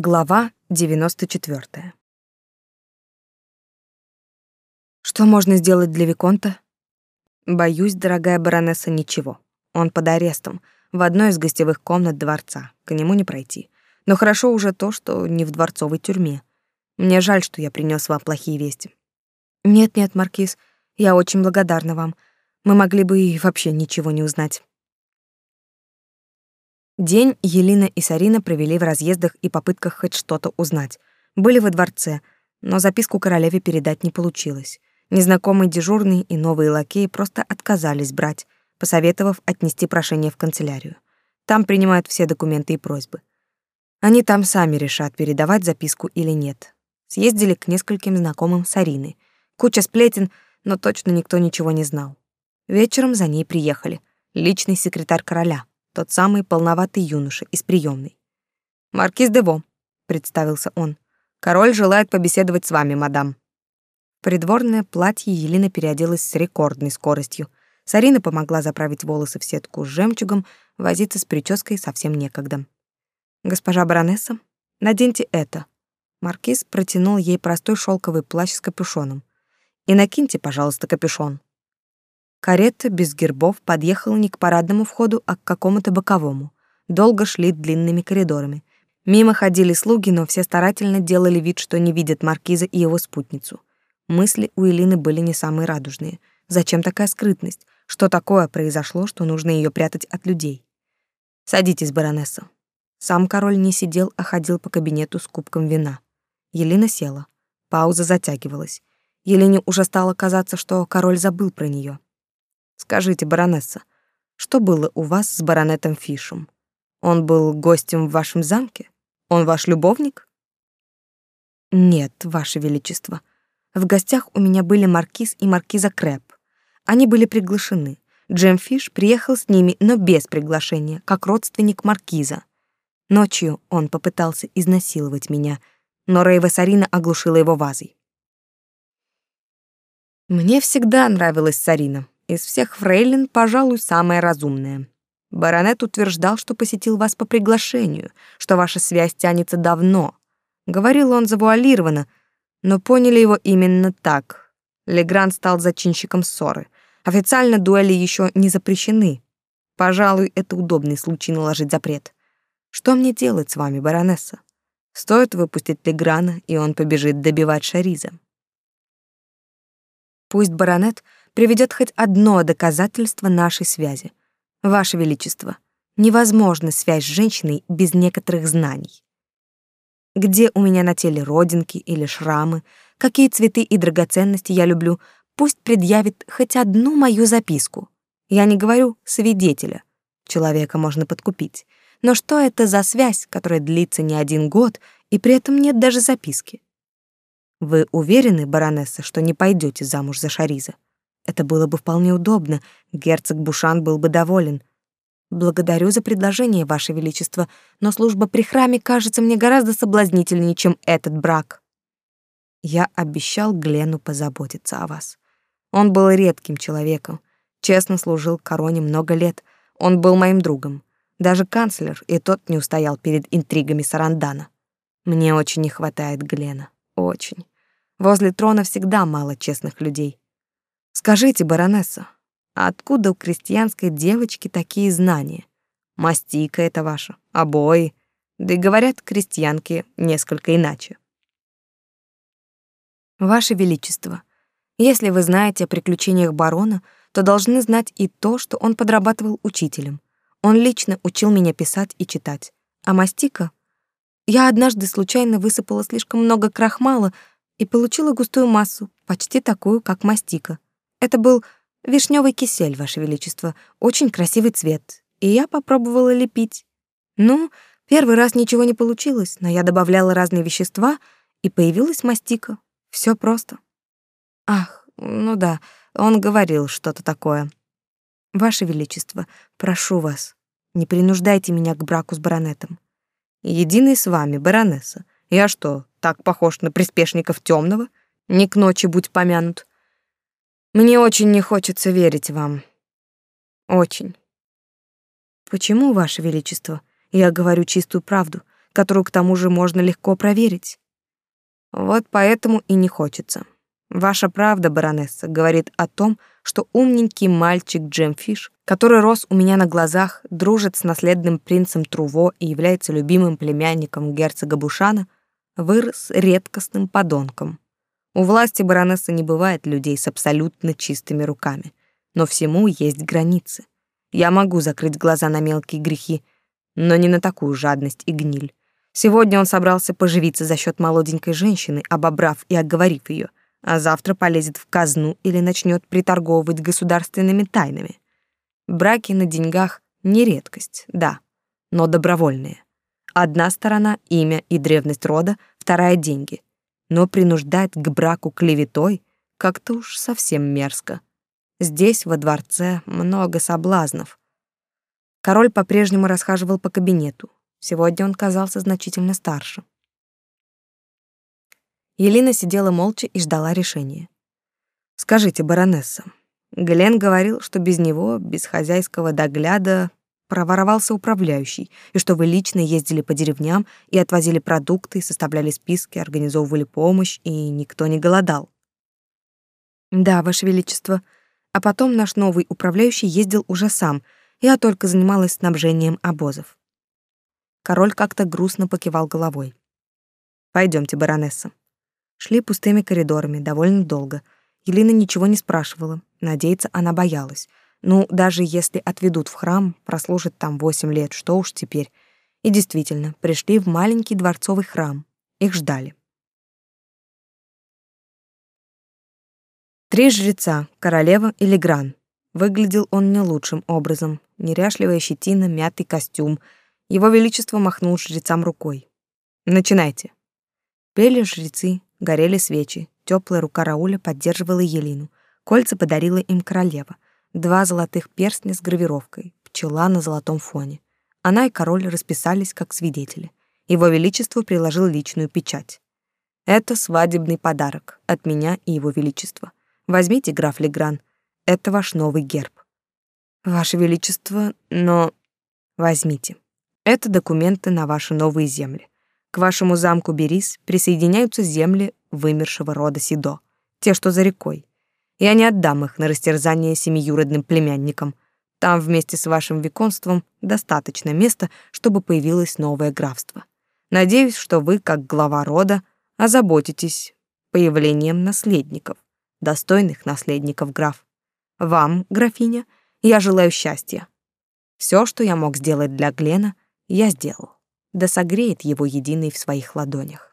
Глава 94. Что можно сделать для виконта? Боюсь, дорогая баронесса, ничего. Он под арестом в одной из гостевых комнат дворца. К нему не пройти. Но хорошо уже то, что не в дворцовой тюрьме. Мне жаль, что я принес вам плохие вести. Нет-нет, маркиз, я очень благодарна вам. Мы могли бы и вообще ничего не узнать. День Елена и Сарина провели в разъездах и попытках хоть что-то узнать. Были во дворце, но записку королеве передать не получилось. Незнакомый дежурный и новые лакеи просто отказались брать, посоветовав отнести прошение в канцелярию. Там принимают все документы и просьбы. Они там сами решат, передавать записку или нет. Съездили к нескольким знакомым Сарины. Куча сплетен, но точно никто ничего не знал. Вечером за ней приехали. Личный секретарь короля, тот самый полноватый юноша из приемной. «Маркиз Дево», — представился он. «Король желает побеседовать с вами, мадам». придворное платье Елена переоделась с рекордной скоростью. Сарина помогла заправить волосы в сетку с жемчугом, возиться с прической совсем некогда. «Госпожа баронесса, наденьте это». Маркиз протянул ей простой шелковый плащ с капюшоном. «И накиньте, пожалуйста, капюшон». Карета без гербов подъехала не к парадному входу, а к какому-то боковому. Долго шли длинными коридорами. Мимо ходили слуги, но все старательно делали вид, что не видят маркиза и его спутницу. Мысли у Элины были не самые радужные. Зачем такая скрытность? Что такое произошло, что нужно ее прятать от людей? Садитесь, баронесса. Сам король не сидел, а ходил по кабинету с кубком вина. Елена села. Пауза затягивалась. Елене уже стало казаться, что король забыл про нее. Скажите, баронесса, что было у вас с баронетом Фишем? Он был гостем в вашем замке? Он ваш любовник? Нет, ваше величество. В гостях у меня были маркиз и маркиза Крэп. Они были приглашены. Джем Фиш приехал с ними, но без приглашения, как родственник маркиза. Ночью он попытался изнасиловать меня, но Рейва Сарина оглушила его вазой. Мне всегда нравилась Сарина. Из всех фрейлин, пожалуй, самая разумная. Баронет утверждал, что посетил вас по приглашению, что ваша связь тянется давно. Говорил он завуалированно, но поняли его именно так. Легран стал зачинщиком ссоры. Официально дуэли еще не запрещены. Пожалуй, это удобный случай наложить запрет. Что мне делать с вами, баронесса? Стоит выпустить Леграна, и он побежит добивать Шариза. Пусть баронет приведет хоть одно доказательство нашей связи. Ваше Величество, невозможна связь с женщиной без некоторых знаний. Где у меня на теле родинки или шрамы, какие цветы и драгоценности я люблю, пусть предъявит хоть одну мою записку. Я не говорю свидетеля. Человека можно подкупить. Но что это за связь, которая длится не один год, и при этом нет даже записки? Вы уверены, баронесса, что не пойдете замуж за Шариза? Это было бы вполне удобно, герцог Бушан был бы доволен. Благодарю за предложение, ваше величество, но служба при храме кажется мне гораздо соблазнительнее, чем этот брак. Я обещал Глену позаботиться о вас. Он был редким человеком, честно служил короне много лет. Он был моим другом. Даже канцлер и тот не устоял перед интригами Сарандана. Мне очень не хватает Глена, очень. Возле трона всегда мало честных людей. Скажите, баронесса, а откуда у крестьянской девочки такие знания? Мастика это ваша, обои. Да и говорят крестьянки несколько иначе. Ваше Величество, если вы знаете о приключениях барона, то должны знать и то, что он подрабатывал учителем. Он лично учил меня писать и читать. А мастика? Я однажды случайно высыпала слишком много крахмала и получила густую массу, почти такую, как мастика. Это был вишневый кисель, Ваше Величество, очень красивый цвет, и я попробовала лепить. Ну, первый раз ничего не получилось, но я добавляла разные вещества, и появилась мастика. Все просто. Ах, ну да, он говорил что-то такое. Ваше Величество, прошу вас, не принуждайте меня к браку с баронетом. Единый с вами, баронесса. Я что, так похож на приспешников темного? Не к ночи будь помянут. Мне очень не хочется верить вам. Очень. Почему, ваше величество? Я говорю чистую правду. которую к тому же можно легко проверить. Вот поэтому и не хочется. Ваша правда, баронесса, говорит о том, что умненький мальчик Джемфиш, который рос у меня на глазах, дружит с наследным принцем Труво и является любимым племянником герцога Бушана, вырос редкостным подонком. У власти баронессы не бывает людей с абсолютно чистыми руками, но всему есть границы. Я могу закрыть глаза на мелкие грехи, но не на такую жадность и гниль. Сегодня он собрался поживиться за счет молоденькой женщины, обобрав и оговорив ее, а завтра полезет в казну или начнет приторговывать государственными тайнами. Браки на деньгах не редкость, да, но добровольные. Одна сторона — имя и древность рода, вторая — деньги. Но принуждать к браку клеветой как-то уж совсем мерзко. Здесь, во дворце, много соблазнов. Король по-прежнему расхаживал по кабинету. Сегодня он казался значительно старше. Елена сидела молча и ждала решения. «Скажите, баронесса, Глен говорил, что без него, без хозяйского догляда, проворовался управляющий, и что вы лично ездили по деревням и отвозили продукты, составляли списки, организовывали помощь, и никто не голодал». «Да, Ваше Величество. А потом наш новый управляющий ездил уже сам, я только занималась снабжением обозов». Король как-то грустно покивал головой. Пойдемте, баронесса. Шли пустыми коридорами довольно долго. Елена ничего не спрашивала. Надеяться она боялась. Ну, даже если отведут в храм, прослужит там восемь лет, что уж теперь. И действительно, пришли в маленький дворцовый храм. Их ждали. Три жреца, королева и Легран. Выглядел он не лучшим образом. Неряшливая щетина, мятый костюм — его Величество махнул жрецам рукой. «Начинайте». Пели жрецы, горели свечи, теплая рука Рауля поддерживала Елину. Кольца подарила им королева. Два золотых перстня с гравировкой, пчела на золотом фоне. Она и король расписались как свидетели. Его Величество приложил личную печать. «Это свадебный подарок от меня и Его Величества. Возьмите, граф Легран, это ваш новый герб». «Ваше Величество, но...» «Возьмите». Это документы на ваши новые земли. К вашему замку Берис присоединяются земли вымершего рода Сидо, те, что за рекой. Я не отдам их на растерзание семиюродным племянникам. Там вместе с вашим виконством достаточно места, чтобы появилось новое графство. Надеюсь, что вы, как глава рода, озаботитесь появлением наследников, достойных наследников граф. Вам, графиня, я желаю счастья. Все, что я мог сделать для Глена — я сделал. Да согреет его единый в своих ладонях.